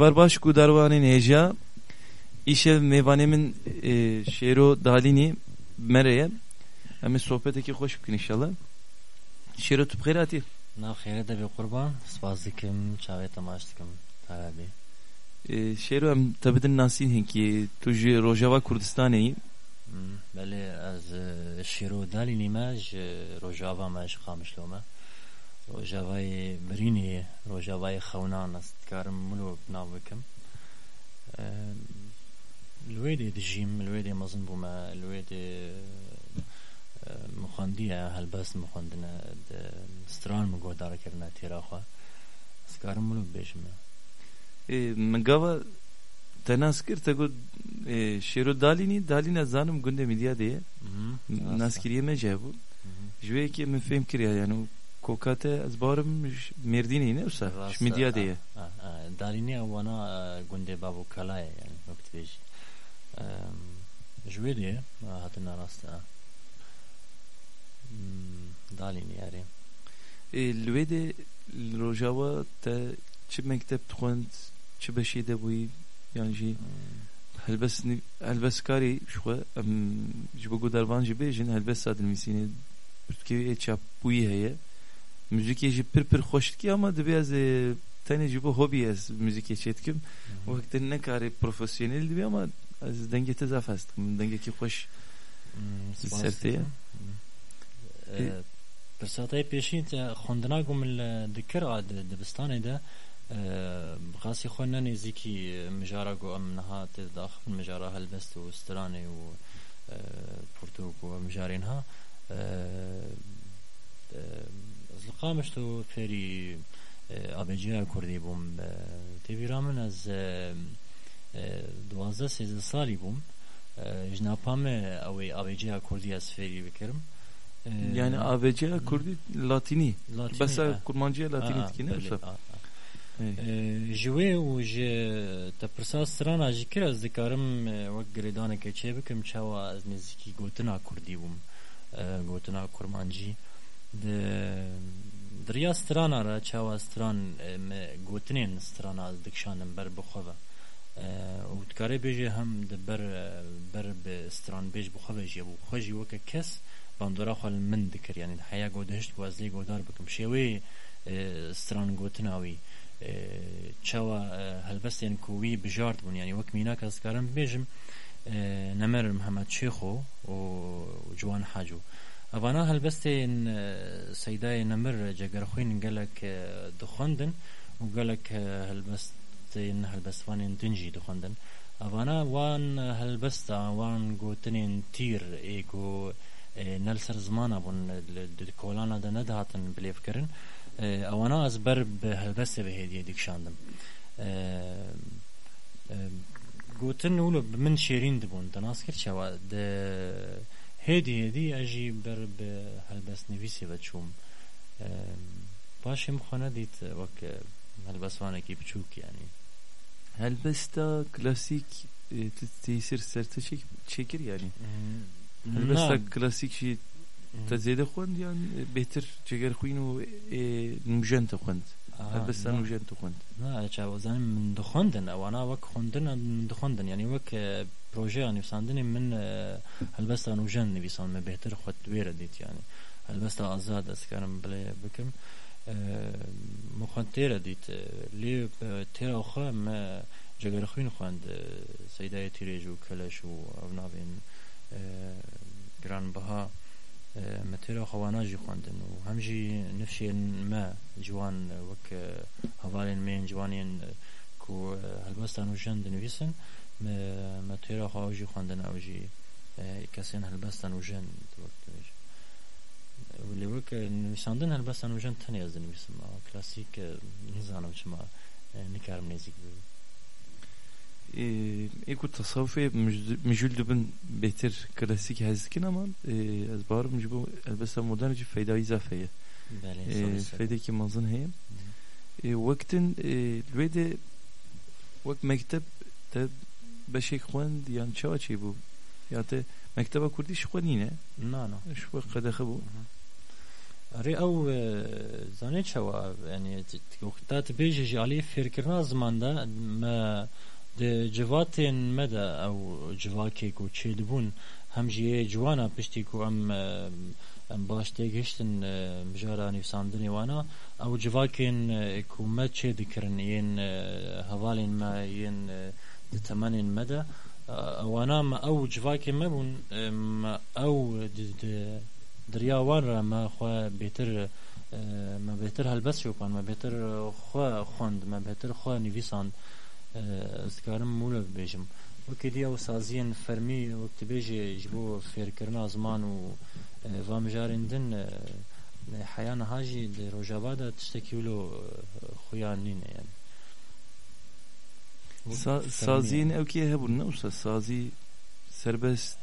Evar baş ku darvanên hêja îşev mêvanemin e, şêro dalînî mereye. Em ê sohbetekî xweş bikin inşallah. Hatî Nav xêre de bê qurban spas dikim çavê temaş dikim Tarabî e, şêro em te bidin nasîn hinkî tu ji Rojava Kurdistanê yî. Belê ez şîro dalînî me ji Rojava me ji Qamişlo me Rojavayê Mirînê Rojavayê xewnan ez dikarim milo nav bikim Li wê de dijîm li wê de mezin bûme li wê de mixwendiye helbest mixwendine di stran min guhdarekirine têra xwe ez dikarim milo bibêjim e, min gava te nas kir te got e, ye dalînê wana gundê Babûkalayê yani wek dibêjî ji wê de hatina rast dalînî yarê li wê de li Rojava te çi mektep dixwend çi beşê de bûyî yan jî helbest helbestkarê ji xwe em ji bo gudervan jî bêjin helbesta dinivîsînê Türkiye çapbûyî heye müzikê jî pir pir xweş dikî ama divê ez tenê ji bo hobî ez müzikê çê dikim wek te nekarê profesyonel dibî ama ez dengê te zaf ez dikim dengekî xweş ser tê ye Pirsatayê pêşîn te xwendina gom li dikir a dibistanê de Xasî xwe ne nêzîkî mijara got em niha tê daxivin mijara helbest û stranê û pirtûk û mijarên ha ez li Qamişlo fêrî abeciya Kurdî bûm têvîra min ez duwazdeh sêzdeh salî bûm ji napa me ew ê abeciya Kurdî ez fêrî bikirim yani ABC Kurdî Latînî Latînî, besa kurmancıya Latînî Ah, dikî ne belê, wisa ah, ah. ji wê û ji te pirsa strana jî kir ez dikarim wek girêdaneke çê bikim çawa ez nêzîkî gotina Kurdî bûm gotina kurmancî دریا سترانا را چاوا ستران گوتنین سترانا از دکشانم بر بخواه و دکاره بیجه هم بر بر ستران بیج بخواه جیه بو خواه جیوه که کس باندورا خوال من دکر یعنی حیا گودهشت بو از لی گودار بکم شیوه ستران گوتناوی چاوا هلبستین کووی بجارد بون یعنی وک مینا کس کارم بیجم نمرم همه چیخو و جوان حاجو mînak ez dikarim bêjim nemer Mihemed Çêxo û Ciwan Hacû evana helbestên seydayê nemir cegerxwîn gelek dixwendin û gelek helbestên helbestvanên din jî dixwendin evana wan helbesta wan gotinên tîr ê ku nel ser zimana bûn di kolana de nedihatin bilêvkirin اوانا از بر به هلبست به هدیه دکشاندم گوتن اولو من شیرین دبون تناس کرد شوا ده هدی هدی اجی بر به هلبس نویسی و چوم. باشم خانه دیت وک هلبسوانه کی بچوک یعنی. هلبستا کلاسیک تیسر سرت چکر یعنی؟ هلبستا کلاسیک چی؟ تا زیده خوند یعنی بهتر چگر خوین و نمجن تا خوند. هلبستا نمجن تا خوند. نه چه وزن من دخوندن اوانا وک خوندن من دخوندن یعنی وک پروژه نویساندن من هلبستا نوجن نویسان من بهتر خود ویره دیت یعنی هلبستا آزاد از کارم بله بکم. مخوان تیره دیت. لی تیره آخه ما جگر خوین خواند سیده تیره جو کلش و اونابین گران بها. متیرا خوانا جی خواندن و هم جی نفشین ما جوان وک هوالین مین جوانین کو هلبستان و جن دنویسن متیرا خوا جی خواندن او جی کسین هلبستان و جن وقت ولی وک نویساندن هلبستان و جن تنی از دنویسم کلاسیک نزانم چما نکارم نزیک ببین e, eko tasavvufê mijûl dibin bêtir klasik hez dikin ama e, ez barim ji bo helbesta modern jî feydayî zaf heye بله e, feydekî mezin بشه خوند یا چه چی بود؟ یا ته مکتب کردی شخوند نه نه. نه شو قدخه بود؟ آره او زنه چه بود یعنی وقتات بیجه جالی فرکرنا زمان ده ما ده مده او جواکی کو دبون هم جیه جوانا پشتی کو ام باش گشتن مجارا نیساندنی وانا. او جواکین کو مد چه دکرن یین حوالین ما یین ام ام باش تگشتن مجارا نفساندنی وانا او جواکین کو ما چه دکرن ین هوالین ما ین دتمنین مدا وانا ما او جواکی ما بون ما او دریا وان را ما خو بهتر ما بهتر هلبس شو کن ما بهتر خو خوند ما بهتر خو نویساند ez dikarim mûle bibêjim wekî diya ew saziyên fermî wek tu bêjî ji bo fêrkirina ziman û van mijarên din heya niha jî di rojava de tiştekî wilo xuya nîne yani saziyên ew kê hebûn ne wisa sazî serbest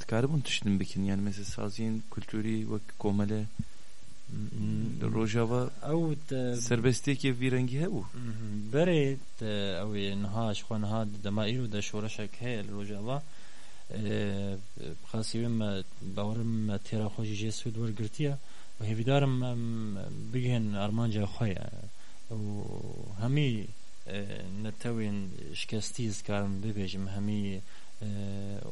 dikaribûn tiştin bikin yani mesela saziyên kulturî wek komele Rojava او serbestiyekê vî rengî hebû berê ew ê niha ji xwe niha demayîr û de şoreşek heye li Rojava. Xasî wê me bawerim me têra xwe jî jê Swêd wergirtiye û hêvîdarim em bigihên armanca xwe ye û hemî netewên şikestî ez karim bibêjim hemî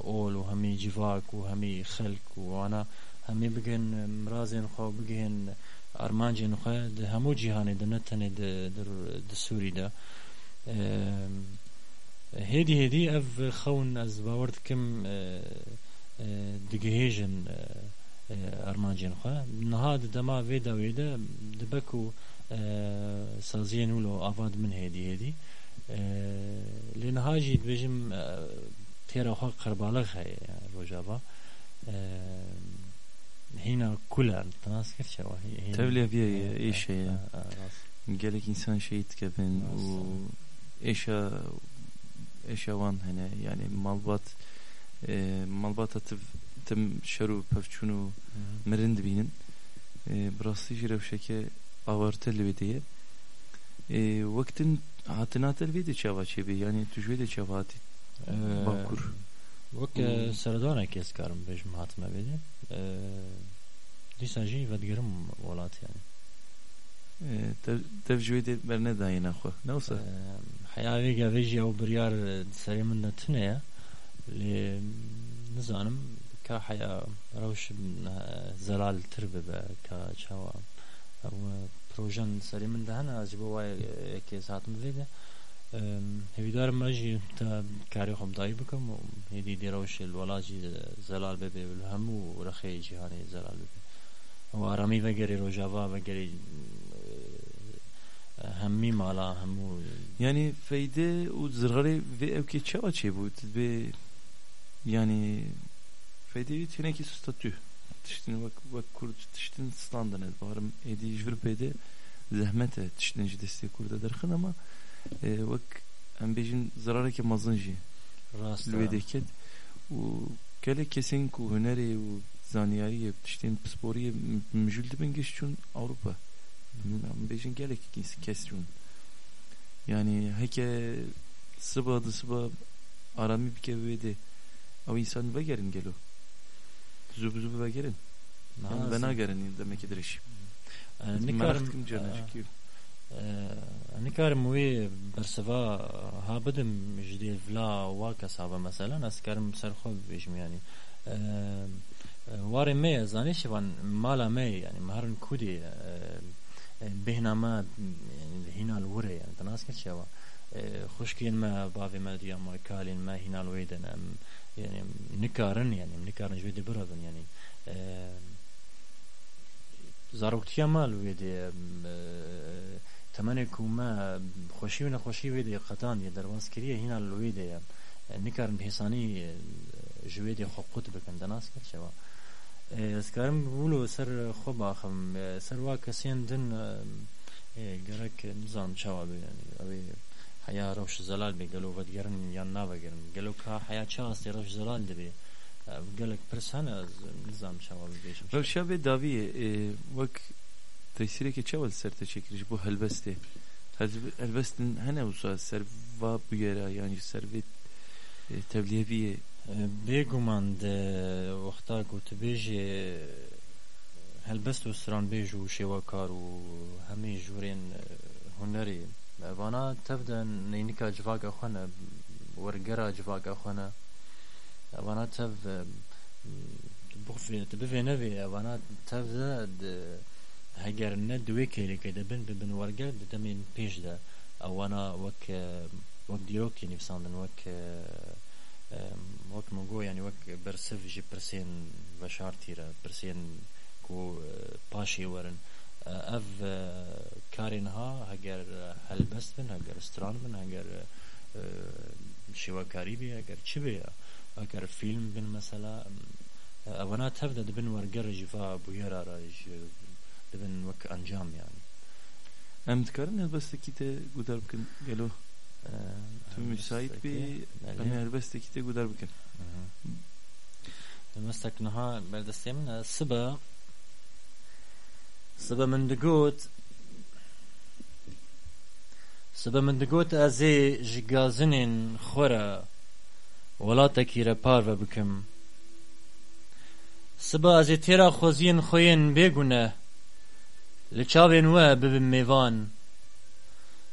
ol û hemî civak û hemî xelk û wana hemî bigin mirazên xwe bigihên armancên xwe di hemû cîhanê de ne tenê di Sûrî de hêdî hêdî ev xewin ez bawer dikim digihêjin armancên xwe niha di dema vê dawê de dibe ku saziyên wilo ava min hêdî hêdî lê niha jî dibêjim têra xwe qerbalex heye rojava هنا كلها تناس كيف شو تبلي فيها ايش هي قالك انسان شيء تكفن و ايش ايش وان هنا يعني مالبات مالبات تم شرو پفچونو مرند بینن براستی جرو شکه آورت الویدیه وقتن هاتنات الویدی چاوا چی بی یعنی تجوید چاواتی باکور وەک سەردانێکێز کارم بێژم هاتمە بێدێ دیسان ژی بەدگەرم وڵاتیان تەفژێ بەرنەداین نەخۆ نەوسە حیاوێگە vêjî ew biryar serê min de tune ye lê nizanim ka heya rewş zelal tir bibe ka çawa ew projen serê min de hene ji bo wayê yekê hatim vê de هەویدارم مەژی تا کاری خۆم دایی بکەم و هێدی دیێرەوەشی وڵاجی زەلال ببێ هەموو رەخەی جیهانی زەلال ببێ ئەو ئارامی بەگەری ڕۆژاوا بەگەری هەممی ماڵا هەموو ینی فەیدێ و زرغەری vê evkê çawa çêbû bê yanî fêdê tinekî statû tiştin vak vak kurd tiştin standan et barım edi jürpede zahmet et tiştin jidesti kurda derkhin ama vak em bejin zarara ki mazınji rast lüvedeket u kele kesin ku hüneri u zaniyari tiştin spori mjüldi ben geççun Avrupa Bunun bejin gelek kesçun yani heke sıba adı sıba arami bir kevvedi o insan ve gerin gelo zû bi zû vegerin ve nagerin demek dirêj nikarim نکارم وی برسوا ها بدم جدی فلا واکس ها مثلا از کارم سر خوب بیشم یعنی واري مي زاني شوان مالا مي يعني مهرن كودي بهنا ما يعني هنا الوري يعني تناس كل شوا خوشكين ما بافي ما ديا ما كالين ما هنا الويدن يعني نكارن يعني نكارن جويدي برابن يعني زاروكتيا مال ويدي تمنك وما خوشي و نخوشي ويدي قطان يا درواز كريه هنا الويدي نكارن بحساني جويدي خو قوت بكن دناس كر شوا اسكارم بولو سر خو باخم سر وا كسين دن گرک نظام چاوا يعني اوي حيا روش زلال بيقلو ودگرن یا نا بگرن گلو کا حيا چا است روش زلال دبي گلک پرسانه نظام چاوا بيشم روشا به داوی وك تيسيرك چاول سرته çekiliş bu helbeste helbestin hene usa serva bu yere yani servet tevliyeviye بێگومان وەختا گوتبێژێ هلبست و سرانبێژ و شێوەکار و هەمووی ژوورێن هوەری ئەوانە تەبدە نینیکە جڤاگە خوەنە وەرگەرە جڤاگە خوەنە ئەوانە تەv bivê nevê evana tevde heger ne duwê kêlekê dibin bibin werger di demên pêş de ewana wek wek dîrokê nivîsandin wek wek min got yani wek bersiv ji pirsên veşartî re pirsên ku paşê werin ev karên ha heger helbest bin heger stran bin heger şêwekarî bê heger çi bê heger film bin mesela evana tev de dibin werger jiva bûyera ra dibin wek encam yani Em dikarin helbestekî te gudar bikin gelo tu müsait bê em helbestekî te gudar bikin مسtek niha berdestê min sibe سبب من دگوت سبب من از جگازنین خورا ولاتا کیره پار و بکم سبا از تیرا خوزین خوین بگونه لچاوین و ببین میوان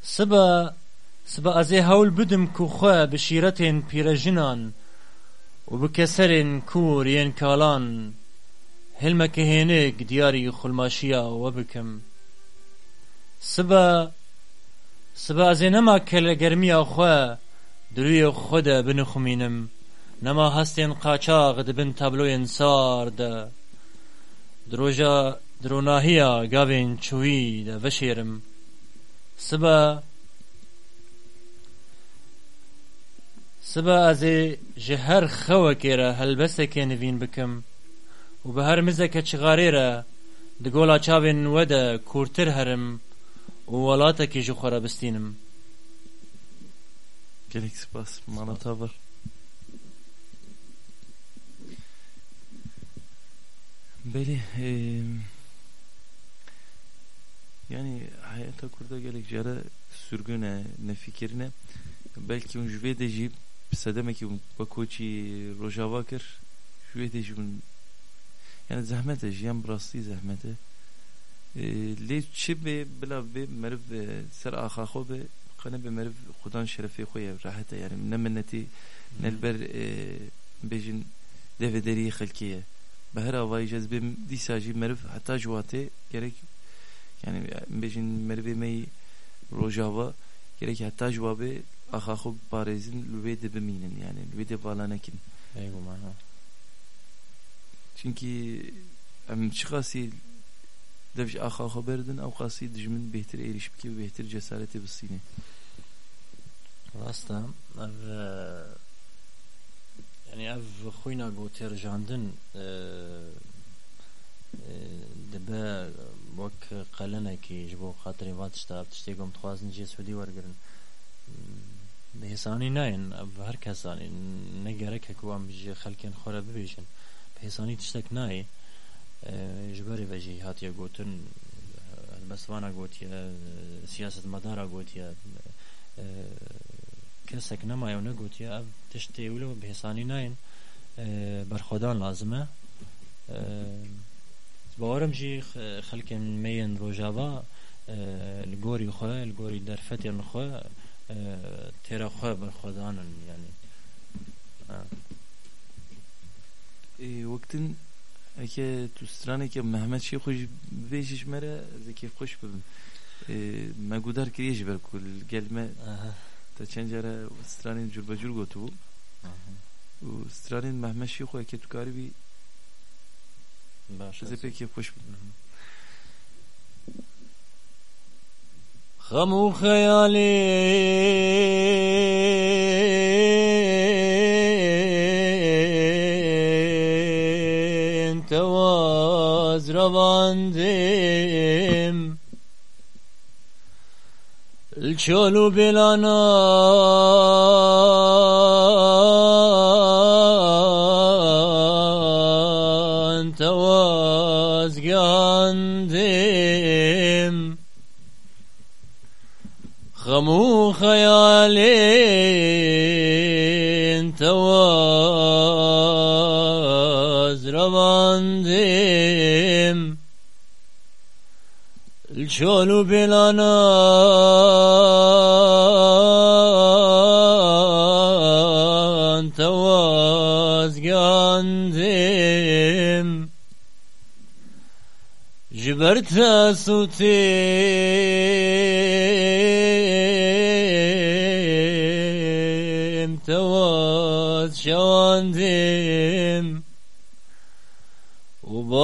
سبا سبا از هول بدم کو خواه بشیرتین پیرجنان و بکسرین کور کالان hilmeke hênik diyarî xulmaşiya we bikim sibe sibe ez ê nema kelegermiya xwe dirûyê xwe de binixumînim nema hestên qaçax dibin tabloyên sar de di roja di ronahiya gavên çûyî de veşêrim sibe sibe ez ê ji her bi her mizeke çigarê re di gola çavên we de kûrtir herim û welatekî ji xwe re bistînim Gelek spas manata var. Beli e, yani hayata kurda gelek jara sürgüne ne fikrine belki un jve de jib demek ki bakoçi rojava kir jve de jibun yani zahmete jiyan brasti zahmete لي چی به بلا به مرف سر آخا خو به قنه به مرف خدان شرفی خویه راحته yani ne minneti nelber bejin devederi خلکیه به هر آوای جذبه دیساجی مرف حتی جواته gerek yani bejin merve mey rojava gerek hatta cevabı ahaxu parezin lüve de biminin yani lüve de valanekin eyvallah çünkü em çıkası devş ahaxu berdin ev qasi dijmin behtir eriş biki behtir cesareti bisine rasta ev yani ev xuyna goter jandin dibe wek qelenekî ji bo xatirê van tişta tiştê gom dixwazin jê Swedî wergirin bi hêsanî nayên ev her kesanî ne gerek ku wan ji xelkên xwe re bibêjin bi hêsanî tiştek nayê ji berê ve jî hatiye gotin helbestvana gotiye siyasetmedara gotiye kesek nemaye û negotiye ev tiştê wilo bi hêsanî nayên berxwedan lazim e باورم جی خلکن e, vaktin eke tu strane ke Mehmet şey hoş bejiş mere zeki hoş bim e, me gudar kiriye ji ber kul gelme ta çencara stranin curbacur gotu bu stranin Mehmet şey hoş eke tu karibi باشه Size pek hoş غم و خیالی stravandim الجول بلانا خمو خيالي انت رباندي الجانب لنا انت وازقاندم جبرت صوتي. تواز شواندم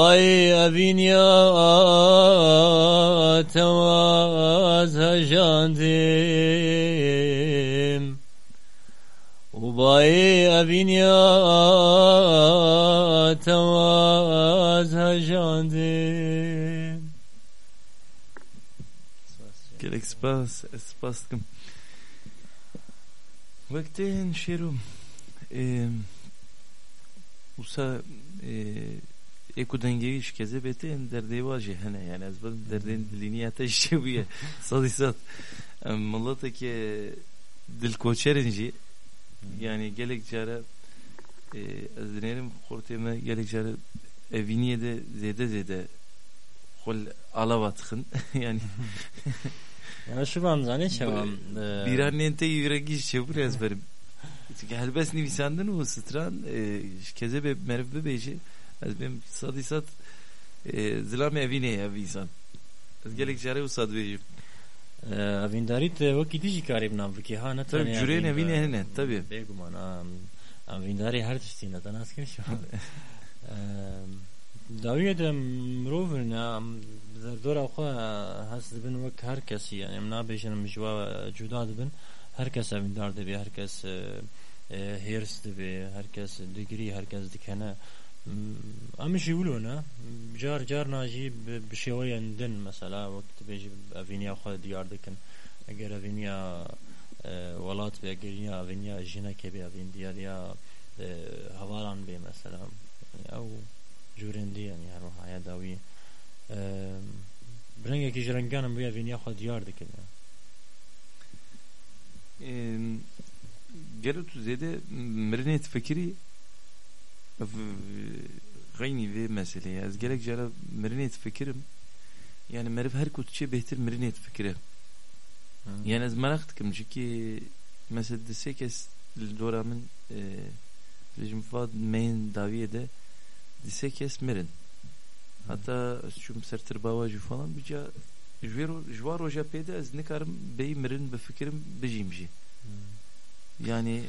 Vay avinya tevazajandim Vay avinya tevazajandim Quel espace, espace comme... Vakten şerum. Ee, Usa... E, jehane yani az ben derdeğin dilini yata işte bu ya. Sadisat. Mallata ki dil koçerinci yani gelek cara e, az dinerim korteme gelek cara eviniye de zede zede kol alavatın yani Ya şu an zane çavam. bir annente yüreği çabuk ezberim. Çünkü helbes nivisandın o stran e, keze be merve beji az benim sadisat e, zilam evine ya visan. Az gelek jare usad bejim. Avindariت وکی دیجی کاری بنام بکی ها نه Tabii cüreyin evine hene tabii. بگمان avindari her tişti ne tanaz kiri şu داویه دم مروفن دور اخوا هست دبن وک هر کسی یعنی من نابیشن مجوا جدا دبن هر کس avindar دبی هر کس هیرس دبی هر کس دیگری هر کس دکنه اما جيولونا جار جار ناجي بشوية ندن مثلا وقت بيجي افينيا خو ديار دكن اگر افينيا ولات بي اگر افينيا جينا كبي افين ديار يا هوالان بي مثلا او جورين دي يعني هر وحايا داوي برنگه کی جرنگانم بي افينيا خو ديار غيني في مسألة از gelek jara merinet fikrim yani merif her kutçe behtir merinet fikre yani az merak tıkım çünkü mesela desek es doramın rejim fad main daviyede desek es merin hatta şum sertir bavacı falan bir ca jvar hoca peyde az ne karım bey merin be fikrim bejimci yani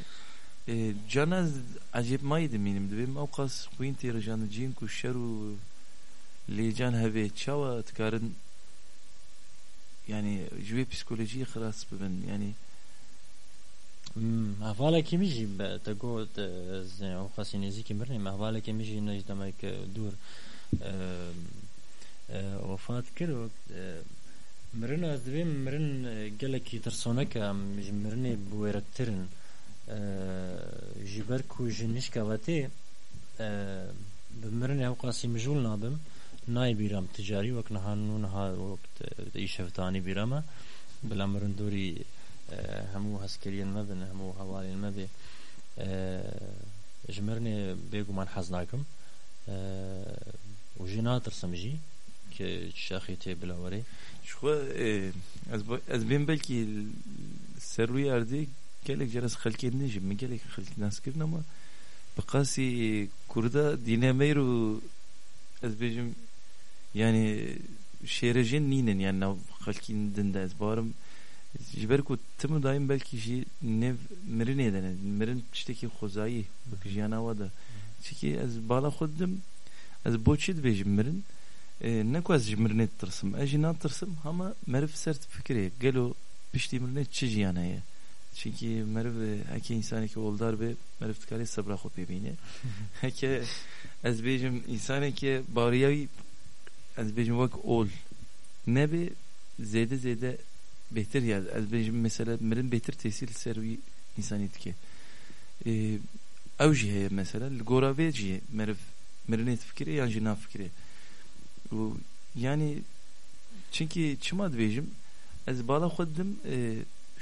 e, cana acayip maydı benim de benim avkas kuyun tira canı cin ku şeru lecan heve çava tkarın yani jüve psikolojiye khalas ben yani هفاله کی میجی تگو او خاصی نزدیکی مرنی هفاله کی میجی نجدم که دور وفات کرد مرن از دویم مرن گلکی ترسونه که مرنی بویرکترن جبر کو جنش کواتی بمرن او قاسی مجول نابم نای بیرام تجاری وقت نهانون ها وقت ایش هفتانی بیرامه بلا مرن دوری همو هسکرین مبن همو حوالین مبن جمرني بيقو من حزناكم وجينا ترسمجي كشاخي تي بلا وري شو از بين belki سروي اردي gelek ceras xelkên ne jim min gelek xelkî naskirin ama bi qasî Kurda dînemeyru ez bêjim yani nav xelkîn din de ez barim ji ber ku tim dayim belkî jî nev mirinê de ne mirin tiştekî xwezayî wek jiyana we de çikî ez bala xwe didim ez boçî dibêjim mirin ne ku ez ji mirinê tirsim ez jî natirsim ama meriv ser fikirê gelo piştî mirinê çi jiyan heye çünkü merv heke insanı ki oldar be merv tkare sabra xo bebine heke ez bejim insanı ki bariyavi ez bejim vak ol ne be zede zede behtir ya ez bejim mesela merin behtir tesir servi insaniyet ki ev jihe mesela gorave jihe merv merinet fikri yan jina fikri yani çünkü çima dibêjim ez bala xwe didim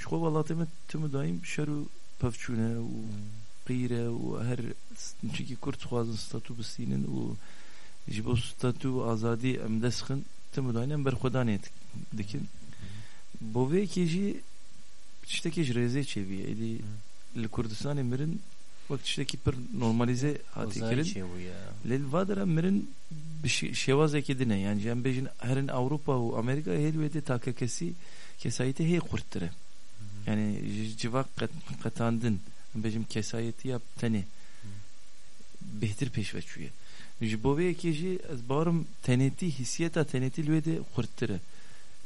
شخو والله ما تم دايم شرو بفچونه و قيره و هر چکی کرد خوازن ستاتو بسینن و جبو ستاتو آزادی ام دسخن تم دایم بر خدا نیت dikin bo vê kêjî tiştekî ji rêzê çêbîye êdî li Kurdistanê mirin wek tiştekî pir normalize hatî kirin lê li vadera mirin bi şêwazekê din e yani em bêjin herin Avrupa û Amerîka hêl wê de take kesî yani ji civa qetandin em bêjim kesayetiya tenê bêhtir pêş veçûye ji bo vê yekê ez barim tenêtî hissiyeta tenêtî li wê de qurttir e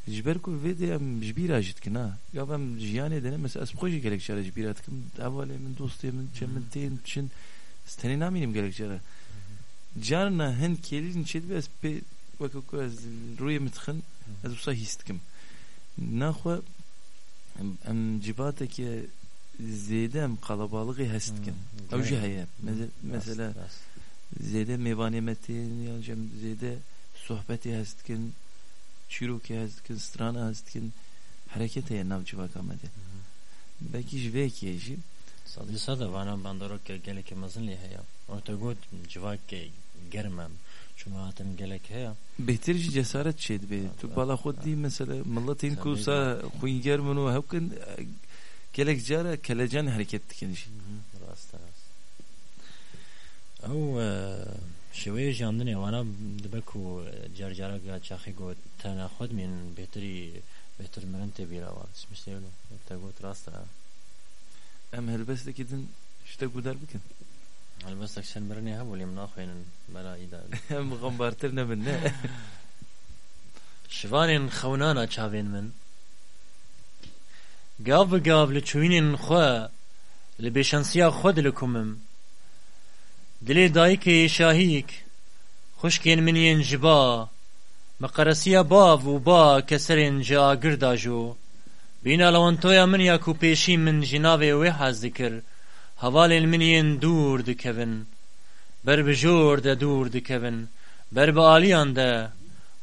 ji ber ku vê de em ji bîra jî ha gav em jiyanê de mesela ez xwe jî gelek jara ji bîra dikim. Min dostê min çe min tên çin. Ez tenê namînim gelek jara carna hin kêlîn çêdibe ez pê wekî ku ez rûyê min dixin ez wisa hîs em civateke zêde em qalabalıqê hest dikin ew jî heye mesela zêde mêvanê me tên ya jem zêde sohbetê hest dikin çîrokê hest dikin strana hest dikin hereket heye nav civaka me de. Belkî ji vê yekê jî. Sadî sada vana bandorok gelekê mezin lê heye. O te got em hatim gelek heye bêhtir jî cesaret çê dibe tu bala xwe dî mesela milletên ku sa xwînger min û hewkin gelek cara kelecan hareket dikin jî rast rast ew şêweyê jandinê wana dibe ku carcaraka çaxî got tena xwe dimên bêhtirî bêhtir mirin tê bîra wa smiştêlo te got rast e em helbestekî din ji te gudar bikin helbestek sen mirinê hebû lê min naxwênin mera îda em xembartir nebin ne şivanên xewnana çavên min gav bi gav li çûyînên xwe li bêşansiya xwe dilikumim dilê dayîkê şahîk xuşkên min yên ji ba meqeresiya bav û ba keserên ji agir da jo bîna lawantoya min ya ku pêşî min ji navê wê hez dikir hevalên min yên dûr dikevin ber bi jor de dûr dikevin ber bi aliyan de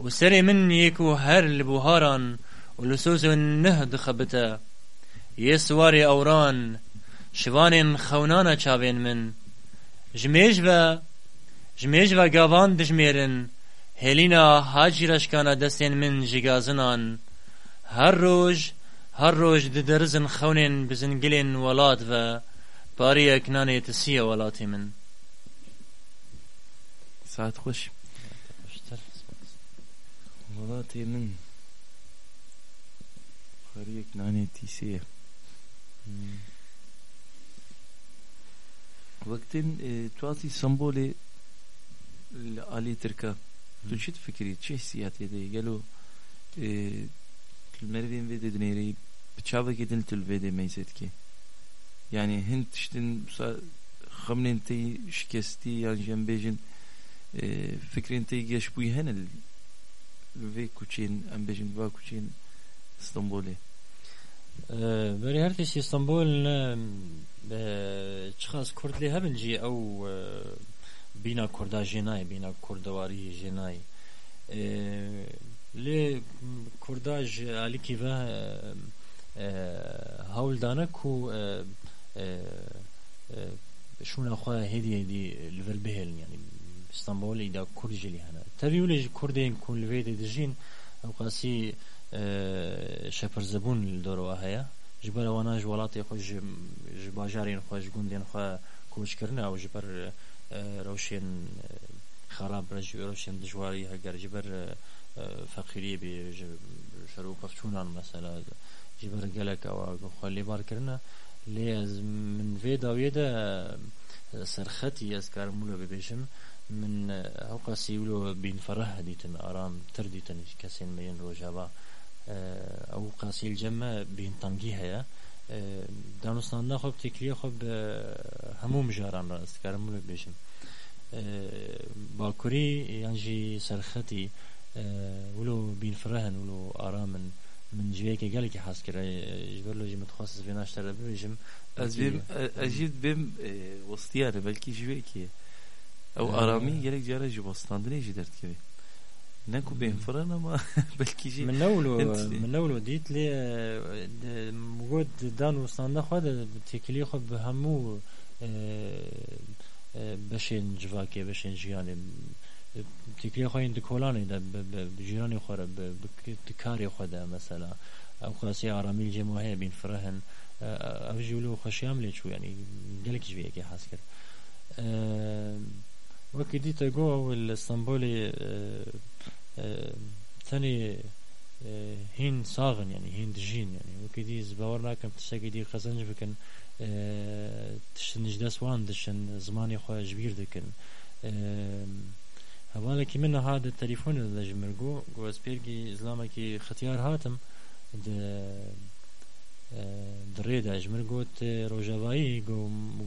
û serê min yê ku her li buharan û li sozên neh dixebite yê siwarê ewran şivanên xewnana çavên min. Ji mêj ve ji mêj ve gavan dijmêrin hêlîna hacî reşkana destên min ji her roj her roj diderizin xewnên bizingilên welat ve pariyek nanê tisiye welatê min saat xweş welatê min pariyek nanê tîseye وقتين تواتي سمبولي علي تركا تو چit fikri çi hissiyat yedi gelo mervin ve dedineri bıçava gidin tül ve demeyset ki yani hint iştin xamnen te şikesti yani jembejin fikrin te geç bu henel ve kuçin ambejin va kuçin İstanbul'e برای هر تیش استانبول چخاز کرد لی هبن جی او بینا کردا جنای بینا کردواری جنای لی کرداج علی کی و هول دانه کو شون اخوا هدی هدی لول بهل يعني اسطنبول اذا كرد جلي هنا تبي ولا كردين كون لفيد دجين او قاسي شپر زبون دورو هيا جبر وانا جوالاتي خوش جباجارين خوش گوندين خو کوچ کرنا او جبر روشن خراب رج روشن دجواري هگر جبر فقيري بي شروع پفتونان مثلا جبر گلک او خلی بار کرنا لیز من وی داویه دا آه، سرختی از کارمولو ببیشم من آه، أو ولو بین فره دیتن آرام تر دیتن کسین رو روجاوا آه، أو قاسی الجمع بین تنگی هیا دانستان خوب تکلیه خوب هموم جاران را است کارمولو ببیشم باكوري یعنی سرختي ولو بين فرهن ولو آرامن. من جوی که گلی که حس کرده جبر لو جمت خاص بین اشتر ببیشم از بیم اجید بیم وسطیاره بلکی جوی که او آرامی gerek جاره جواستاندنه جی درد که نكو بين فرن ما بلكي جي من اولو من اولو بتكري خوي این دکولانی ده جیرانی خو بكاري خو ده مثلا. أو خاصي عرامي جمعه بین فرهن. أو جولو خشيام لي شو يعني قالك شوية كي حاسكر أه وكي دي تاغو الاسطنبولي أه أه ثاني آه، هين صاغن يعني هين دجين يعني وكي دي زباورنا كم تشاكي دي خزنج بکن. آه، تشنج داس وان دشن زمانی خواه جبیر دکن. هەواڵێکی من نەهادە تەلیفۆن دەژمرگۆ گۆسپێرگی ئزلامێکی ختیار هاتم درێدا ژمر گوت ڕۆژەوایی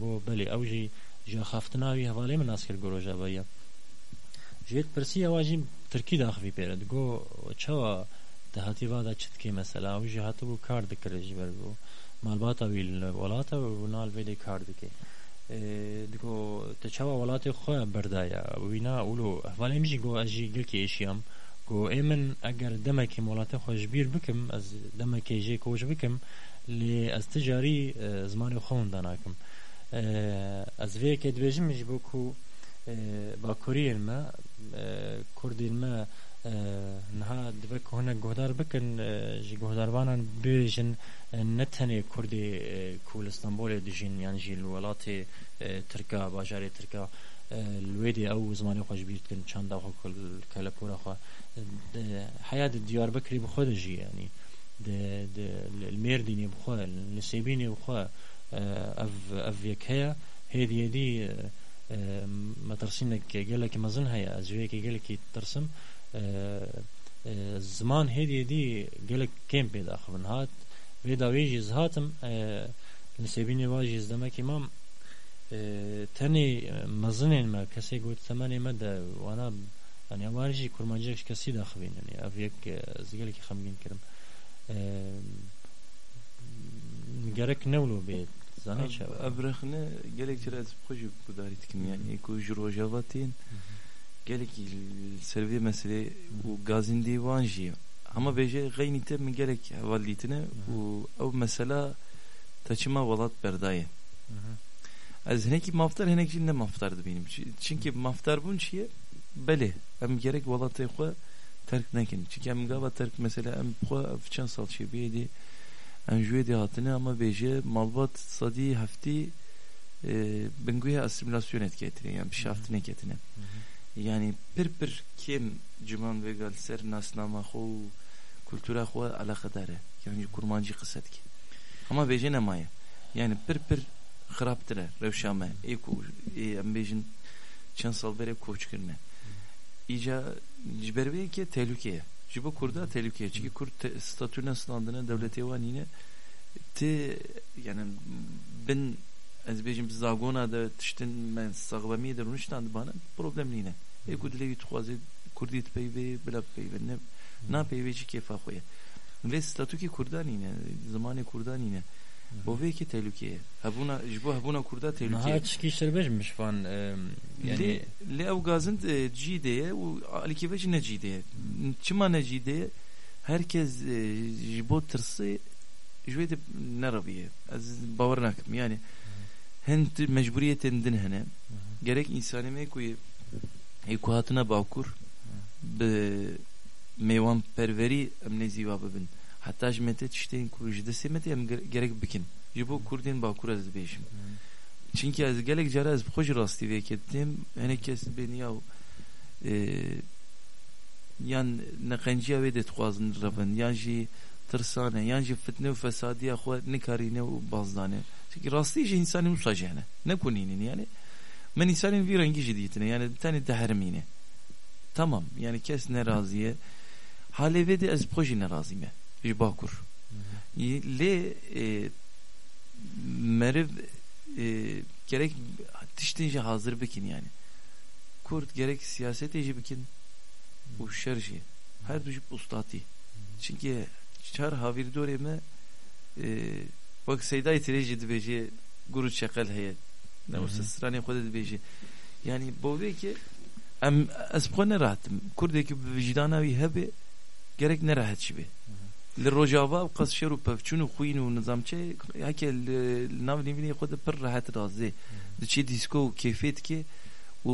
گۆ بەێ ئەوژی جا خافتناوی هەواڵێ من ناس کرد گۆ ڕۆژەوەیە ژێت پرسی ئەواژیم ترکی داخوی پێرە گۆ چاوە داهاتی وادا چتکی مەسەلا؟ ئەوژی هاتبوو کار دکردژی بەرگۆ مالباتەوی لە وڵاتە نال وێدەی کار دکێ دگۆ تەچاوە وڵاتی خۆیان بەردایە وینا ئولو هەواڵێ میژی گۆ ئەژی گەلکی ئێشیام گۆ ئێ من ئەگەر دەمەکی وڵاتە خۆشببیر بکەم ئەس دەمەکێژێ کۆش بکەم لێ ئەس تجاری زمانی خۆندا ناکەم ez vêyekê dibêjim ji bo ku bakuriyên me Kurdên me niha dibe نها دبک هنه گهدار بکن جی گهداروانان بیجن نه تنه کردی کول استانبول دجین یعنی جی الولات ترکا باجار ترکا الويدي او زمانه خوش بيرتكن چند دقه كل كلا پورا خو حياة ديار بكري بخود جي يعني د د الميرديني بخو النسيبيني بخو اف اف يك هي هذه هذه ما ترسينك قال لك مازن هي ازويك قال لك ترسم. أه هذه دي قال لك كم بيدا خبن هات بيدا ويجي زهاتم نسيبيني واجي زدمك امام تاني مزنين ما كسي قلت ثمانية مدى وانا يعني وارجي كرمانجيكش كسي داخبين يعني افيك زيقلك خمجين كرم gerek newlu bê zanê çawa ebrexne gelek çira ez xwe jî gudarî dikim yani ku ji rojava tên gelekî servê meselê û gazîndê wan jî ama bêje xeynî te min gelek hevaldîtine û ew mesela te çima welat berdaye ez hinekî maftar hinek jî ne maftar dibînim çünkü maftar bûn çi ye belê em gerek welatê xwe terk nekin çünkü em gava terk mesela em xwe ev çend sal çêbiyê dê انجوی دیهاتنه اما بیجه مالبات صدی هفتی بنگوی اسیمیلاسyon etketine yani bir şaftine ketine. Yani bir bir kim ciman ve gal ser nasnama xo kültüra xo alakadare. Yani kurmancı kısat ki. Ama beje ne maya. Yani bir bir xiraptire revşame. Eko em bejin çan sal bere koç kirne. İca ciberve ki tehlikeye. Jibo Kurda tehlikeye. Çünkü Kurd statüne sınandığına devlete van yine te yani ben ez bejim zagona da tiştin men sağlamiye de runiştan bana problem yine. E kudlevi tuhaze Kurdi peyve bela peyve ne na peyve ci kefa khoya. Ve statü ki Kurdan yine zamanı Kurdan yine. Bo ve ki tehlikeye. Habuna jibo habuna Kurda tehlikeye. Ha çıkışlar bejmiş falan yani le ev gazın cideye u alikeveci ne cideye. Çima ne cideye herkes jibo tırsı جويد نربيه از باور ناكم يعني هند مجبورية دن هنا gerek insani me koyu eko hatına bakur be mevan perveri em ne ziva bibin hatta jmete tişteyin ku jide semete em gerek bikin jibo kurdin bakur az beşim çünkü az gelek jara az hoş rasti ve kettim ene kes beni yav yan ne kanjiya ve de tuazın rabın yan ji ترسانه یان جی فتنه و فسادی خو نکارینه و بازدانه çünkü rastlayıcı insanı musacene ne kuninin yani Ben İsa'nın bir rengi ciddiyetine yani bir tane dehermine. Tamam yani kes ne raziye. Haleve de ez proje ne razime. Bir bakur. Le e, meriv e, gerek tiştince hazır bikin yani. Kurt gerek siyaset eji bikin. Bu şerji. Her düşüp ustati. Çünkü çar havir doreme e, bak seyda itireci dibeci guru çakal heyet. هەیە نەوەسەسترانی خۆ دەبێژێ ینی بۆ وێکێ ئەم ئەس بخۆ نەراتم کوردێکی بژداناوی هەبێ گەرەک نەراهەت چی بێ لە ڕۆژاوا و قەس شەر و پەفچون و خوین و نظامچێ هەکێ ناو نێبینی خۆ پڕ ڕەهەت ڕازێ دچێ دیسکۆ و کێفێت کێ و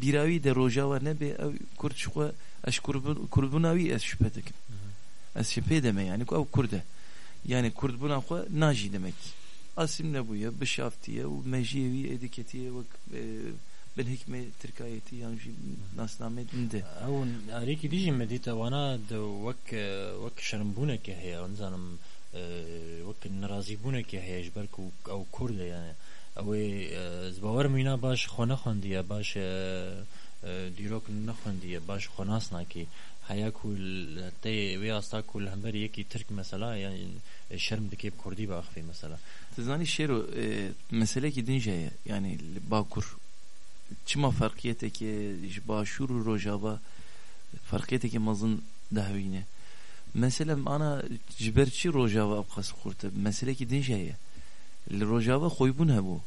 بیراوی در روجاوا نبی او کرد شخوا اش کردبوناوی از شبه دکم از شبه دمه yani او کرده yani kurdbuna xwe najî demek asim nebûye قاسم نبويا بشافتية ومجيوي إديكتية وك بالحكمة تركايتي يعني جي ناس نامد من ده أو أريكي ديجي مديتا وانا وك وك شرمبونك هي ونزانم وەک ناازیبوونێکی هەیەش بەرک و ئەو کوردە یانە. ئەوەی زباوەەر مینا باش خۆ نەخواندیە باش دیرۆک نەخواندیە باش خۆناس ناکی هەیەک و تێ وێ ئاستا و لە هەمبەر یەکی ترک مەسەلا یان شەرم دکێ کوردی باخفی مەسەلا. Sizani şeru e, meselek idince yani bakur çima farkiyete ki başuru rojaba farkiyete ki mazın dahvine. Mesela ana ciberçi rojava abkas kurtu. Meselek idince rojava koybun hebu.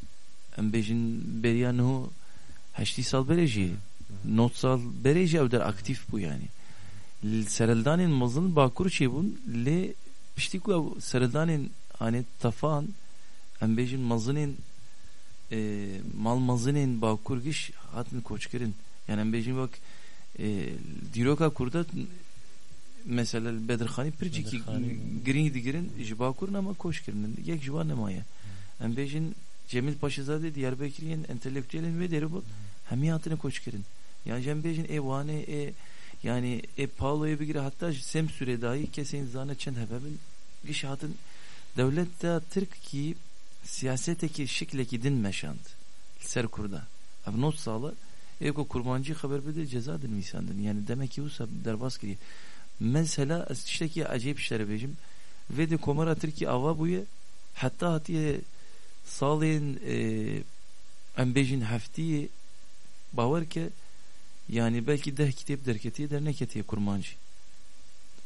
Em bejin beryanuhu heşti sal bereji. Not sal bereji evder aktif bu yani. Sereldanin mazın bakur çebun le piştiku sereldanin hani tafan mal mazının bakur giş hatın koçkerin yani em bejin bak e, diroka kurda mesela Bedirxani pirci ki girin digirin jibakurun ama koçkerin yek jivan nemaya em bejin Cemil Paşazade Diyarbakır'ın entelektüelin ve deri bu hemiyatını koçkerin yani em bejin evane e yani e Paulo'ya bir gire hatta sem süre dahi kesin zane çend hebebin gişatın devlet de Türk ki siyaseteki şikleki din meşand ser kurda ev not sağla. Eko kurbancı haber bede ceza din misandın yani demek ki usa derbas kiri mesela işte ki acayip işlere bejim ve de komara Türkiye ava buye. Hatta hatiye sağlayın e, embejin haftiye bavar ki yani belki de kitap derketiye der neketiye kurmancı.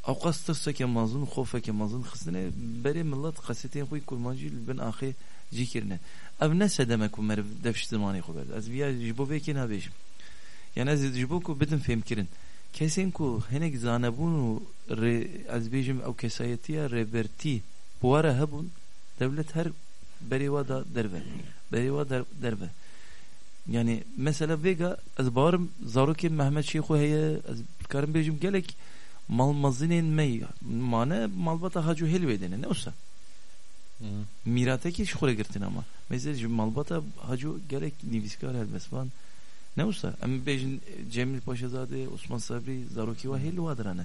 Av qastırsa ke mazun xofa ke mazun xisne beri millet qasetin xuy kurmancı ben ahi zikirne. Ev nese demek umer devş zamanı xuber. Az biya jibo veki nabejim. Yani az jibo ku bidin fem kirin. Kesin ku henek zanebun re az bejim ev kesayetiye reverti buara hebun devlet her beriva da derve. Beriva derve. yani mesela vega az bağırım zaruki Mehmet Şeyhu heye az karım bejim gelek mal mazinin mey mane malbata hacu helvedene ne olsa? Mirate ki şkole girtin ama. Mesela malbata hacu gerek niviskar helbesvan ne olsa? Ama bejin Cemil Paşazade Osman Sabri zaruki ve helvadır ana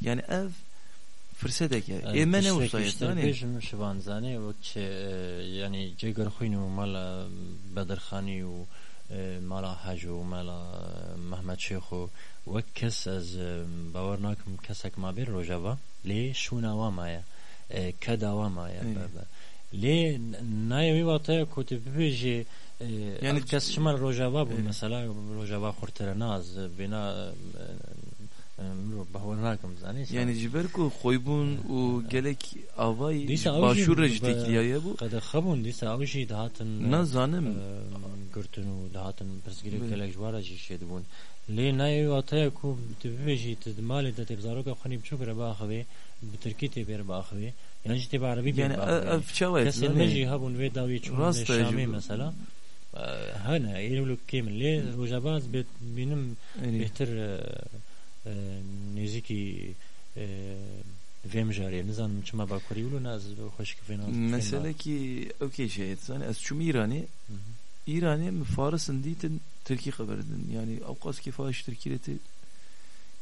yani ev fırsat ki eme ne olsa yani bejim şivan zane o yani cegar khuynu mala Bedirxani و مالا حج و مالا محمد شیخ و وەک کەس ئەس باوەڕ ناکەم کەسێک ما بێ ڕۆژەوە لێ شووناوا مایە کە داوا مایە لێ نایەوی واتەیە کۆتی ببێژێ یعنی کەس شمە ڕۆژاوا بوو مەسەلا ڕۆژاوا خورتەرە ناز بێنا باور nakim zanî yani ji ber ku xweybûn û gelek avayî başûr ji tekiliye bû qede xebûn dîsa ew jî dihatin nazanim girtin û dihatin pirsgirê gelek ji wara jî şê dibûn lê nayê wataya ku tu bibêjî tu di malê de tê zaroka xwenî biçûk re biaxivê bi tirkî tê bêr biaxivê yan jî tê bi erebî yani ev çawa kesên me jî hebûn wê dawî çûn şamê mesela hene êrî kêmin lê rojavaz bînim bêhtir نزیکی vêm jarê nizanim çima bakurî û naz xweşkivê mesele ki ew kê şey zanî ez çûm İranê İranê min farisin dîtin Tirkî xeber din yani ew qas kê faş Tirkî re tê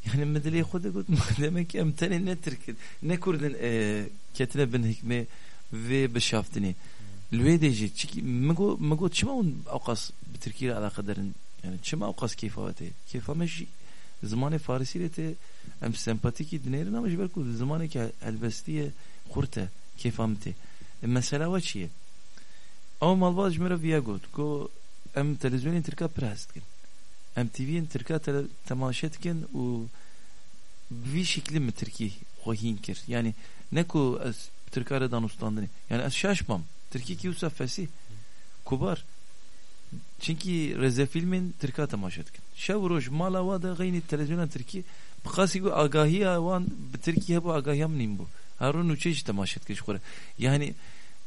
yani me dilê xwe de got demek ki em tenê ne Tirkin ne Kurdin ketine bin hikmê vê bişaftinê li wê de jî çikî min got min got çima hûn ew qas bi Tirkî re alaqe derin yani çima ew qas kêfa we tê kêfa me jî زمان فارسی رته ام سمپاتیکی دنیرن اما جبر کو زمانی که البستیه خورته کیفامته مثلا و چیه او مالباز جمره ویا گوت کو ام تلویزیون ترکا پرست کن ام تیوی ترکا تماشت کن و bir şekli mi Türkiye hohin kir. Yani ne ku az Türkiye'de danustandını. Yani az şaşmam. Türkiye ki usaf fesih. Kubar. Çünkü reze filmin Türkiye temaşa etkin. Şev mala va da gayni televizyona Türkiye bıkası bu agahiya van Türkiye bu agahiyam nim bu. Harun uçeş temaşa etkin şu Yani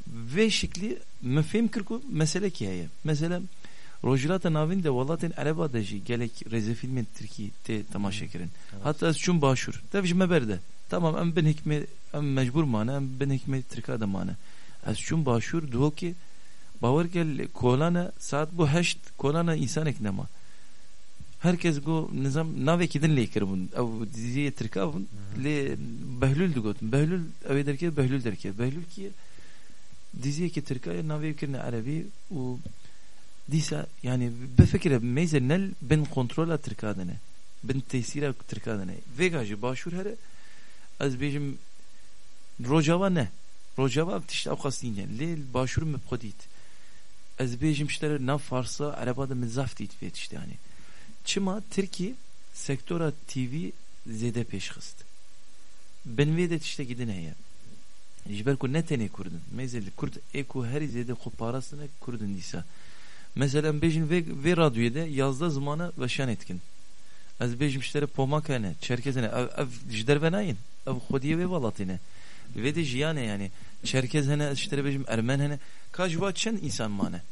ve şekli mefhem kırku mesele ki ya. Mesela Rojilata navin de valatin araba da jî gelek reze filmin Türkiye te temaşa kirin. Hatta ez çun başur. Dev ji me berde. Tamam em bin hikme em mecbur mane em bin hikme Türkiye de mane. Ez çun başur duho ki باور گل کولانه ساعت بو هشت کولانه انسانک نما herkes go nizam nave kidin lekir bun ev diziye Türkiye bun le behlül dugot behlül ev derke behlül derke behlül ki diziye ki Türkiye nave kirne arabi u disa yani befekire meyze nel ben kontrola Türkiye'de ne ben tesira Türkiye'de ne vegajı başvur here az bejim rojava ne rojava tişte avkastin yani le başvur me prodit ez bejim işte na farsa arabada mizaf dit vet işte yani. Çima Türkiye sektora TV zede peşxist ben vedet işte gidin heye jiber ku netene kurdun? Mezeli kurd eko her zede xu parasını kurdun disa mesela bejim ve, ve radyoda yazda zamanı ve şan etkin. Ez bejim işte pomakane çerkezene ev, ev jder venayın ev xudiye ve valatine ve de jiyane yani. Çerkez hene işte bejim ermen hene. Kajva çen insan mane.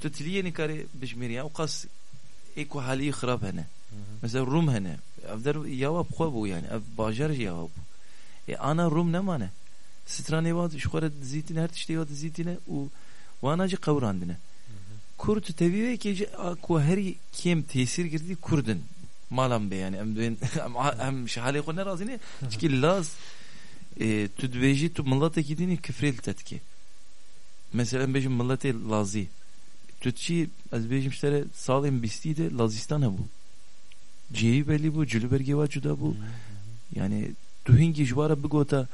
Tutliye nikare bejmir ya. Uqas eko hali xrab hene. Mesela Rum hene. Ev der yavab xwe bu yani. Ev bajar yavab e ana Rum ne mane? Strane vad şu kadar zeytin her tişte vad zeytine u vanacı kavrandine Kurt teviye ki ku her kim tesir girdi kurdun malam be yani. Em ben em şahale ko ne razine çünkü laz e, tudveji tu millete gidini küfrel tetki mesela bejim millete lazi. Tutçi az bejim işte salim bisti de lazistan bu. Ceyi belli bu cülüberge var cuda yani tu hingi jwara bigota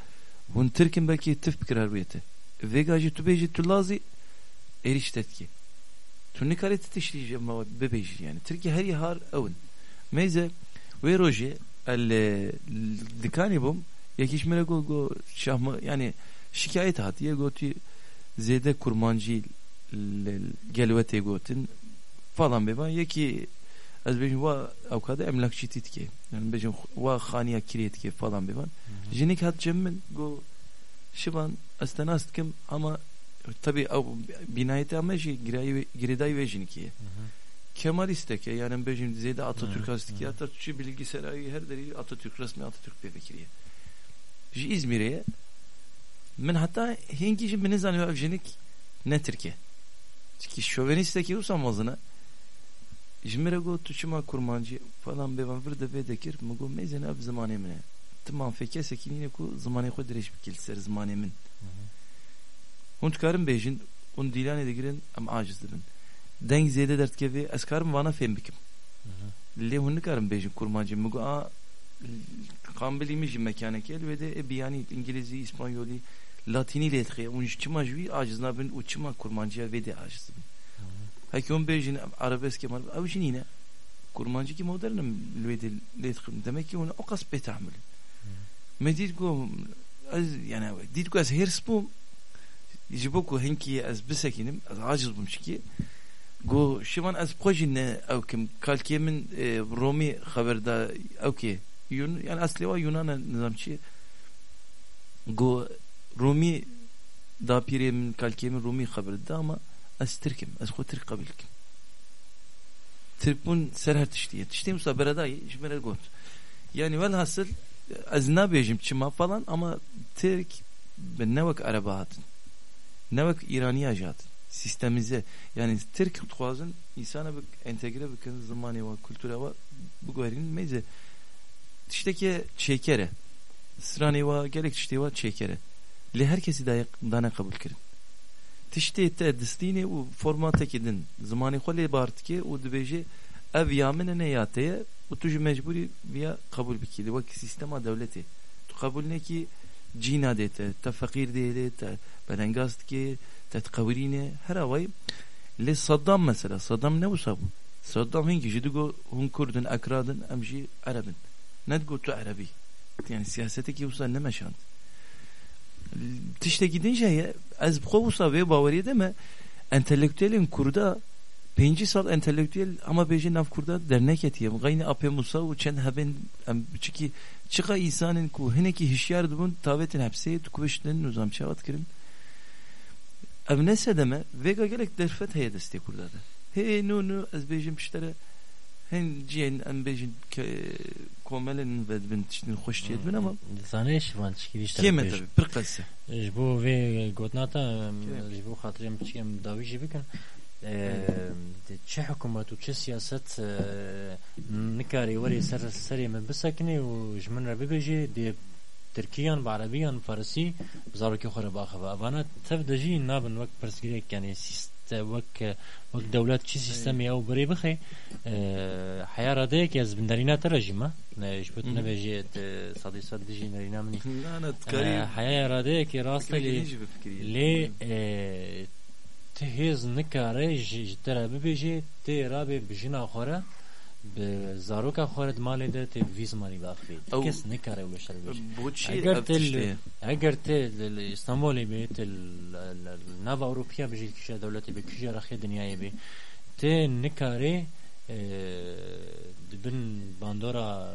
hun Türk'ün belki tif pikrar biyete vegajı tu beji tu lazi eriştetki. Tu nikare titişli ama bebeji yani Türkiye her yahar avun meyze ve roje el dikani bum yakiş mere go şahma yani şikayet hat. Ye goti zede kurmancı gelvete gotin falan be. Ben yeki az bejim va avkada emlakçı titki yani bejim va khaniya kiriyet ki falan be ben. Jinik hat cemmin go şivan astanast kim ama tabi binayete ama şey giriday ve jiniki Kemal isteke yani bejim zeyde Atatürk astiki Atatürkçü bilgisayarı her deri Atatürk resmi Atatürk bebekiriye İzmir'e من hatta hingi jim beni zanıyor evjenik ne Türkiye çünkü şövenisteki usamazına İzmir'e go tuşuma kurmancı falan be van vrde be dekir mu go mezen ab zamanı mene tamam feke sekinine ku zamanı ku direş bir kilser zamanı min. Hund karım bejin un dilane de girin am aciz dibin. Denk zede dert kevi ez karım vana fem bikim. Le hunni karım bejin kurmancı mu go a kambilimi jim mekane kel ve de e biyani İngilizce İspanyoli Latini le etkiye un çima jvi aciz nabin u çima kurmancıya ve de aciz dibin Haki on bejin arabesk kemal av jinine kurmancı ki modernim lüvedi letkim demek ki onu o kas betahmül medid go az yani did go az hers bu jiboku henki az bisekinim az aciz bum şiki go şivan az projine ev kim kalkemin Romi haberda ev ki yun yani asli var Yunan nizamçı go Rumi da piremin kalkemin Rumi haberda ama az Türk'üm az ko Türk kabilkim Türk'ün serher tiştiye tiştiye musa beradayı jmere got. Yani velhasıl az nabejim çima falan ama Türk ben nevak arabahatın nevak İraniya jatın sistemize yani Türk tuazın insana bir entegre bir zamanı var kültüre var bu gayrin meze tişteki çekere sırani var gerek tişte var çekere le herkesi dana kabul kirin. Tişte te distine u formata kedin zamanı xole bart ki u dbeje ev yamene ne yateye u tuju mecburi via kabul bikili. Vak sistema devleti. Tu kabul ne ki cina dete ta fakir de ta belengast ki ta tqawirine her avay. Le Saddam mesela Saddam ne bu sabu Saddam hingi jidigo hun kurdun akradın amji arabın nedgo tu arabi yani siyasete ki usa ne meşant tişte gidince az kovusa ve bavariye deme entelektüelin kurda penci sal entelektüel ama beji nav kurda dernek etiye gayni ape musa u çen haben çünkü çıka insanın ku heneki hişyar dubun tavetin hepsi tukuşten uzam çavat kirin ev nese deme vega gerek derfet heye deste kurda da هي نو نو از بيجن بشترى هن جين ام بيجن كوملن بد بن تشتن خوش تيد من اما زانه شوان چکی دیشتر كيما تبي برقصة ji bo vê gotnata ji bo xatirê min çikem dawî jî bikin çi hikûmet û çi siyaset nikarê werê ser serê min bisekine û ji min re bibêjê dê Tirkiyan bi Erebiyan Farsî bi zarokê xwe re baxeve evana tev de jî nabin wek pirsgirêk yanî wek wek dewlet çi sîstemê ew birê bixe heya radeyekê ez bin derîna te re jî me ji bo tu nebêjî sedî sed dijî derîna minî انا تكاري heya radeyekê rastekî lê ti hêz nikare ji ji te re bibêjê tê rabê bi jina xwe re bi zaroka xwe re di malê de tê vî zimanî biaxivê Ew- kes nikare wê şer bêje بوتشي eger te أبتشتي. eger te li- li İstanbulê bê te nava Ewropiya bijî kişa dewletê bê kişa rexê dinyayê bê tê nikarê dibin bandora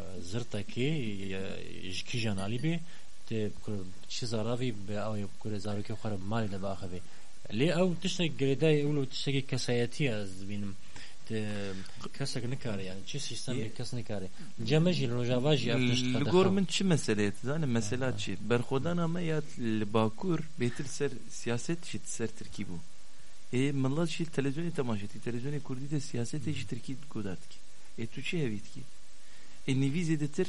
zirtekê ji kîjan alî bê tê çi zaravî bi ew kurê zarokê xwe re bi malê de biaxivê lê ew tiştek girêdayê ew li tiştekî kesayetî ez dibînim Tê kesek nikare yani çi sistemê kes nikare ceme jî li rojava jî ev tişt لگور من چی مسئله زانه مثلا چی برخودان اما یا باکور بهتر سر سیاست شید سر ترکی بو e millet şi televizyonu temaşeti televizyonu kurdi de siyaset işi Türkiye godat ki e tu çi hevit ki e niviz edetir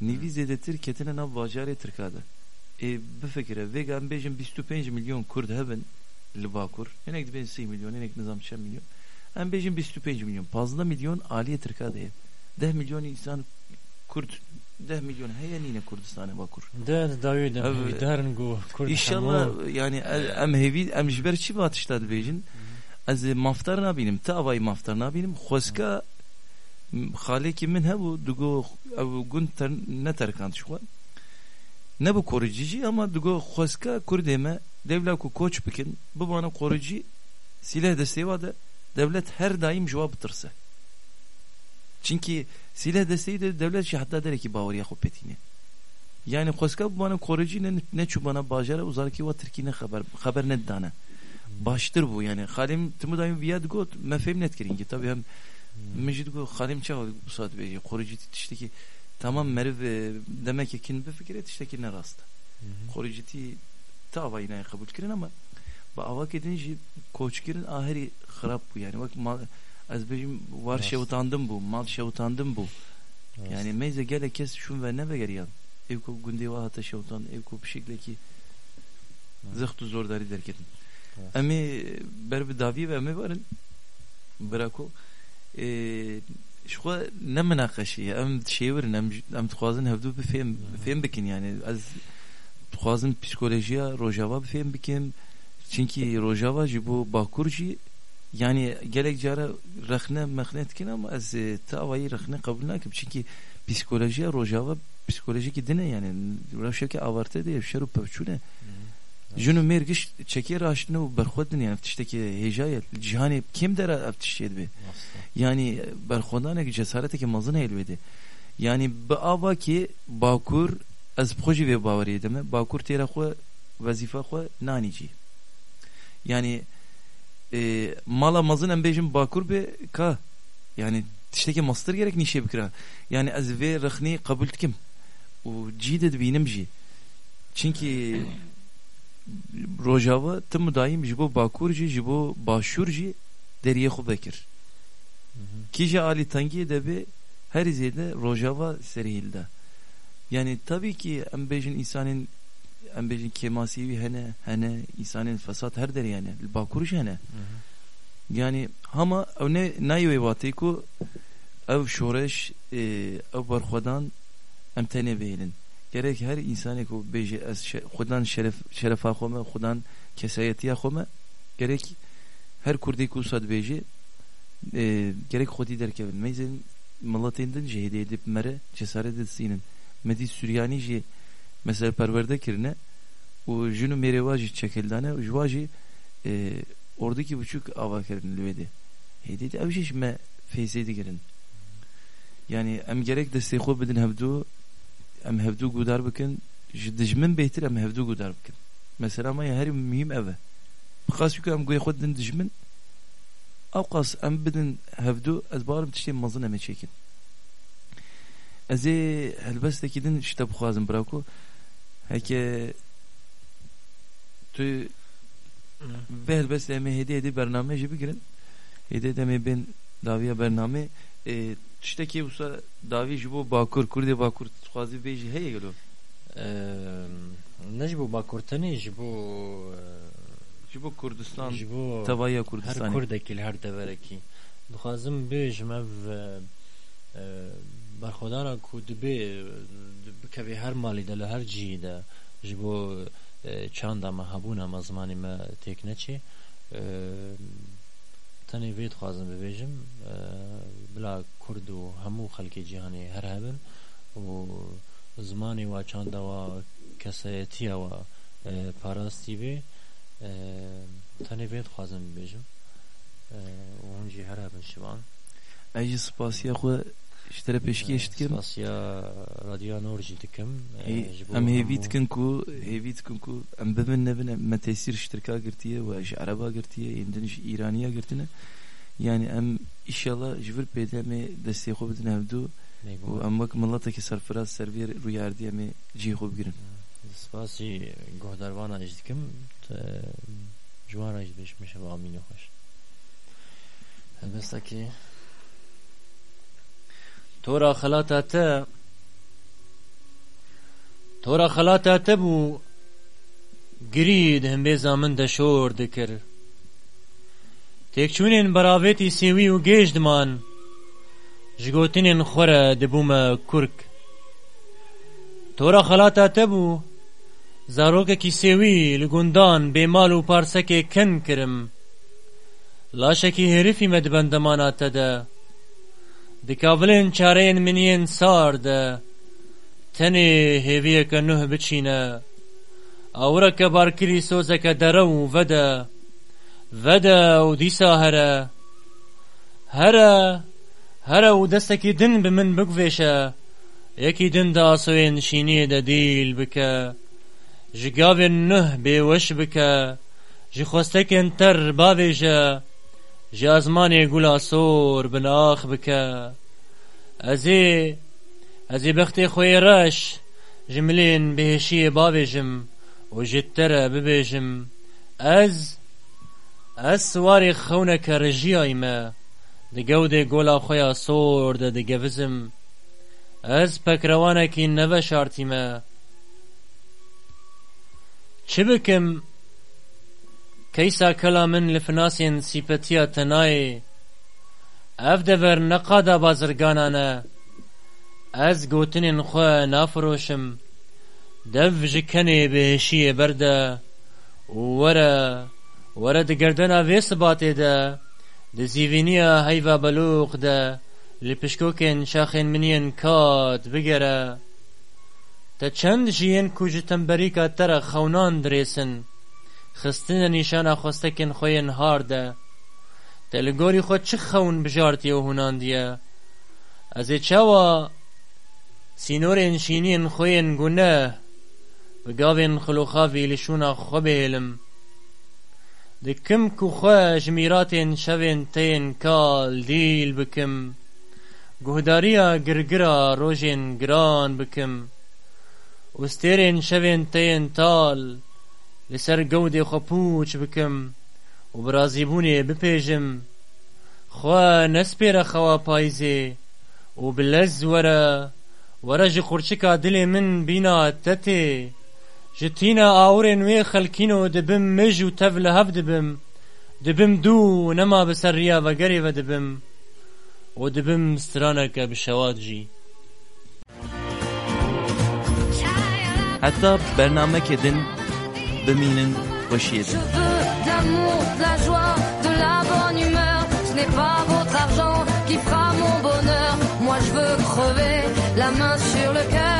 niviz edetir ketine nav vajare Türkada e bu fikre ve gam bejin 25 milyon kurd hebben li bakur enek ben 6 milyon enek nizam 5 milyon em bejin 25 milyon. Fazla milyon aliye Türkada ev 10 milyon insan kurd 10 milyon heyenine Kurdistan'a bakur. Der davê de Ev- derin got Kurd İnşallah yani em hevi em jiber çi batışta dibêjin ez maftar nabînim te avayî maftar nabînim. Xweska xalekî min hebû digo ew gund ter neterkand xwe ne bu koricî jî ama digo xweska Kurdê devlet her daim bitirse çünkü silah desteği de devlet jî heta derekî baweriya xwe petîne yani xweska bana koricî ne ne çubana bajara uzarki ve Tirkiye ne haber haber ne dana. Baştır bu yani. Halim tımı dayım viyad got me fem net kiringi tabi hem mecid go halim çav bu saat beji koricî işte ki tamam merv e, demek ki kin bir fikir et işte ki ne rast? Koricî ti tava yine kabul kirin ama avak edince koç kirin ahiri xarab bu yani bak mal az bejim var Rast. şevutandım bu mal şevutandım bu yani meyze gele kes şun ve ne ve geriyan ev ko gundi wa hata şevtan ev ko bir şekilde ki zıhtı zor dari derketin Evet. emi ber bir davi ve emi varın برako شخوا ne münakaşı ya em şey verin em em tuğazın hevdu bir film film bikin yani az tuğazın psikolojiye çünkü rojava ji bu bakurji yani gerek cara rehne mehnet kin ama az tavayı rehne kabul nakim çünkü psikolojiye rojava psikolojik dine yani. Revşeke avarte diye şeru pevçune. Junu mergiş çeker aşını u berxodin yani. Tişteki hecaya cihani kim dera aftişyed be? Yani berxodan ki cesarete ki mazın elvedi yani bu ava ki bakur az proje ve bavariye deme. Bakur tera xwe vazife xwe nanici yani e, mala mazın embejim bakur be ka. Yani tişteki master gerek nişe bikra yani az ve rıhni kabul kim u cide dibînim jî. Çünkü rojava tim daim ji bo bakur jî ji bo başûr jî deriyê xwe vekir kîje alî tengiyê de be her zêde rojava serîhilde yani tabii ki em bêjin fesat her derê hene li bakur jî hene yani ama ew ne nayê watê ku ev şoreş e, ev berxwedan em tenê vêlin gerek her insanê ku bêje ez xudan şeref şerefa xwe me xudan kesayetiya xwe me gerek her kurdê ku sad bêje e, gerek xwedî derkevin. Din jî hêdî edip mere cesaret distînin medî Suryanî jî mesela perverdekirine o jünü merevaji çekildane jvaji e, oradaki buçuk avakerin lüvedi. E, Hedidi evşiş me feyzeydi girin. Yani em gerek de seyho bedin hevdu em hevdu gudar bikin dijmin beytir em hevdu gudar bikin. Mesela ama ya her mühim eve. Bıkas yükü em goykhod din dijmin avkas em bedin hevdu ez bağırım tişteyim mazın eme çekin. Ez helbesteki din işte bu xazım bırakı. هکه تو به هلبس ام هدیه دی برنامه جی بگیرن هدیه دم ben daviya bername e, tiştekî wisa davî ji bo bakur Kurdê bakur dixwazî bê jî heye gelo ne ji bo bakurtenê ji bo ji bo Kurdistan ji bo tevaya her Kurdistanê kurdekî li her deverekî dixwazim bêjim ev berxwedana ku dibe bikevê her malê de li her cihê de ji bo çanda me hebûna me zimanê me têk neçê tenê vê dixwazim bibêjim bila Kurd û hemû xelkê cîhanê her hebin û zimanê wa çanda wa kesayetiya wa parastî bê tenê vê dixwazim bibêjim û hûn jî her hebin şivan ez radyoya nor jî dikim ji bo em hêvî hemû- dikin ku dikin ku em bibin nebin em me tesîr ji Tirka girtiye we ji Ereba girtiye yên din ji Îraniya girtine yani em îşallah ji vir pêdê em ê destê xwe bidin hevdû û em wek miletekî serfiraz ser vê rûyerdî em ê cihê xwe bigirin Spasî guhdarvana jî dikim te ciwana jî bêjim şeva amîne xweş helbestekî tora xelata te tora xelata te bû girî di himbêza min de şor dikir têkçûnên beravêtî sêwî û gêj diman ji gotinên xwe re dibûme kurk tora xelata te bû zarokekî sêwî li gundan bêmal û parsekê kin kirim laşekî herifî me di bendemana te de di kavilên çareyên miniyên sar de tenê hêviyeke nuh biçîne awireke barkirî sozeke dere û vede vede û dîsa here here here û destekî din bi min bigvêşe yekî din de asoyên şîniyê de dîl bike ji gavên nuh bêweş bike ji xwestekên ter bavêje جاسمانی گل آسور بن آخ بکه. ازی ازی بختی خوی راش جملین بهشی هیچی و جم و جتره ببی جم از از سوار خونک رجیای ما دگوده گل آخی آسور د گوزم از پکروانکی نوشارتی ما چه بکم؟ کیسا کلام من لە فناسێن سیپەتیا تەنایێ ئەف بازرگانانه، از گوتن ئەس گوتنێن خۆ نافرۆشم دەف ژکەنێ بێشیە بەردە وەرە وەرە دەگەردەنا ده، سباتێدە دزیڤینیە هەیڤا بەلووقدە ده، پشکۆکێن شاخێن منیەن کات بگره، تا چند چەند ژیەن کوژتەمبەریکە تەرە خونان دریسن. Bigere te çend jiyên ku ji temberîka te re xewnan dirêsin xistinê nîşana xwestekên xwe yên har de te li gorî xwe çi xewn bijartiye û hûnandiye ez ê çawa sînorên şîniyên xwe yên guneh bi gavên xiloxavî li şûna xwe bihêlim dikim ku xwe ji mîratên şevên te yên kal dîl bikim guhdariya girgira rojên giran bikim û stêrên şevên te yên tal li ser gewdê xwe pûç bikim û bi razîbûnê bipêjim xwe nespêre xewa payizê û bi lez were were ji xurçika dilê min bîna te tê ji tîna awirên wê xelkîno dibim mij û tev li hev dibim dibim dû nema bi ser riya vegerê ve dibim û dibim straneke bi şewat jî Hatta bernameke din Je veux de l'amour, de la joie, de la bonne humeur. Ce n'est pas votre argent qui fera mon bonheur. Moi je veux crever la main sur le cœur.